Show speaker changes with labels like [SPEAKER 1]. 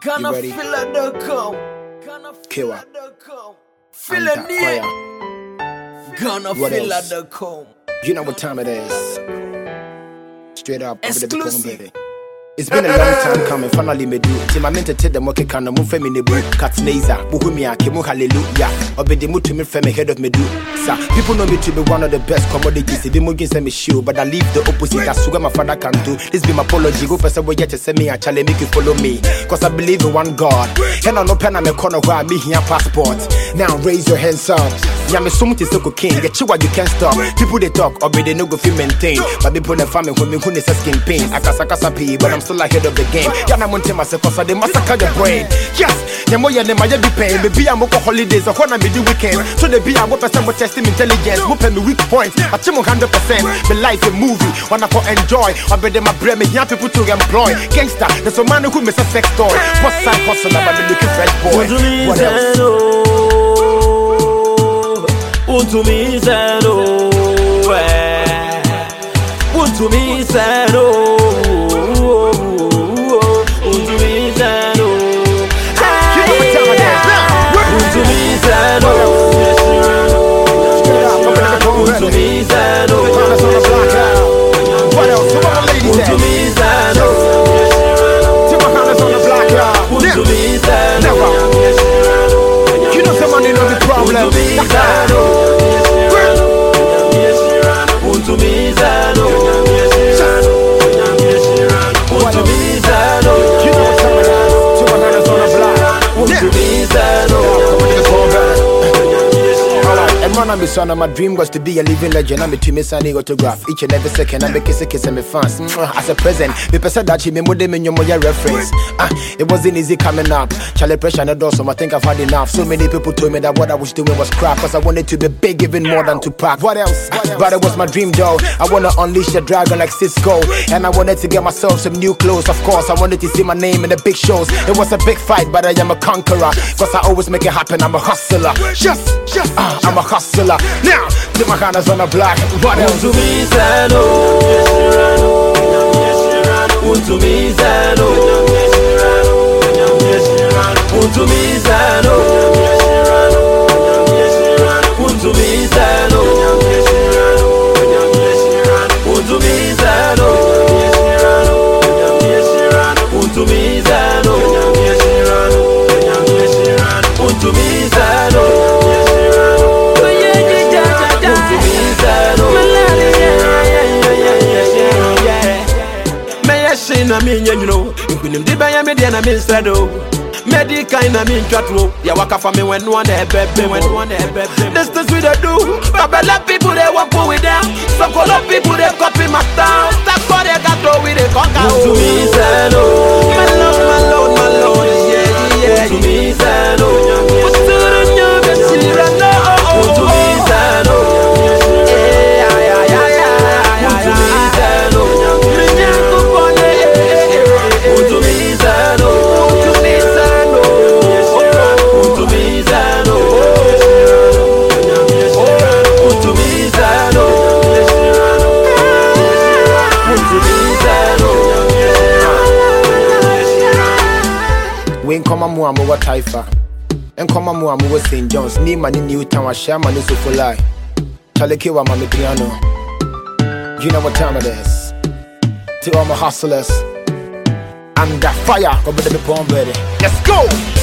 [SPEAKER 1] Gonna
[SPEAKER 2] ready?
[SPEAKER 1] feel it the come. Gonna feel it the come. Feel it near. Gonna feel
[SPEAKER 2] else?
[SPEAKER 1] the come.
[SPEAKER 2] You know what time it is. Straight up, over the
[SPEAKER 1] Exclusive.
[SPEAKER 2] baby. It's been a long time coming, finally me do. My mentor tell them okay, can no femi ne bu. Cat Naza, Buhumia, Kimu Hallelujah. Obedi mu to me femi head of me do. Sir, people know me to be one of the best commodities. If you send me show, but I leave the opposite. That's what my father can do. This be my apology. Go person way yet to send me a challenge, make you follow me. Cause I believe in one God. And I no pen I'm corner where I me here passport. Now raise your hands up. Yeah, me so much is so king. Get you what you can't stop. People they talk, or they no go feel maintain. But people they farming when me who is skin pain. I kasa kasa pee, but I'm still ahead of the game. Yeah, I'm on myself cause I massacre the brain. Yes, yeah, more yeah, my be pain. Maybe I'm go holidays or when I'm the weekend. So they be a what percent more testing intelligence. Mo pen me weak points. I hundred percent. The life a movie. Wanna go enjoy. I bet them my brain me young people to employ. Gangster, there's a man who miss a sex toy. What side hustle? I'm looking fresh boy. What else? utumize roho, eh. utumize roho And man, I'm son, my dream was to be a living legend. I'm a team signing autograph each and every second. I'm a kiss a kiss and my fans. As a present, me person that she me more than your reference. Ah, it wasn't easy coming up. Charlie pressure and door, so I think I've had enough. So many people told me that what I was doing was crap. Cause I wanted to be big, even more than Tupac. What else? But it was my dream though. I wanna unleash the dragon like Sisqo. And I wanted to get myself some new clothes. Of course, I wanted to see my name in the big shows. It was a big fight, but I am a conqueror. Cause I always make it happen. I'm a hustler. Yes, yes. Ah, I'm a hustler. Now, put my hands on the block. What else?
[SPEAKER 3] untumizeno, untumizeno, untumizeno, mɛyɛ hye na menyɛ nwuno nkonimdi bɛyɛ me deɛ na mensrɛ do mɛdi kan na mentwa toro deɛ wakafa me wɛnoa na ɛbɛbɛ distance we dey do. Babɛlɛ people dey walk with them. Sokolo people dey copy my style
[SPEAKER 2] nkɔma mu a taifa. Nkɔma mu a st johns. Ne ma ne newtown ahyia ma ne sofoli chalekewa ma me piano. You know what time it is to all my hustlers under fire. Go be the pond ready let's go